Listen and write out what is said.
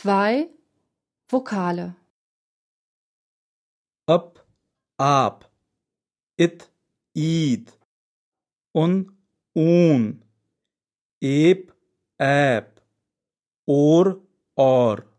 Zwei Vokale. up, ab, it, id, un, un, eb, ab, or, or.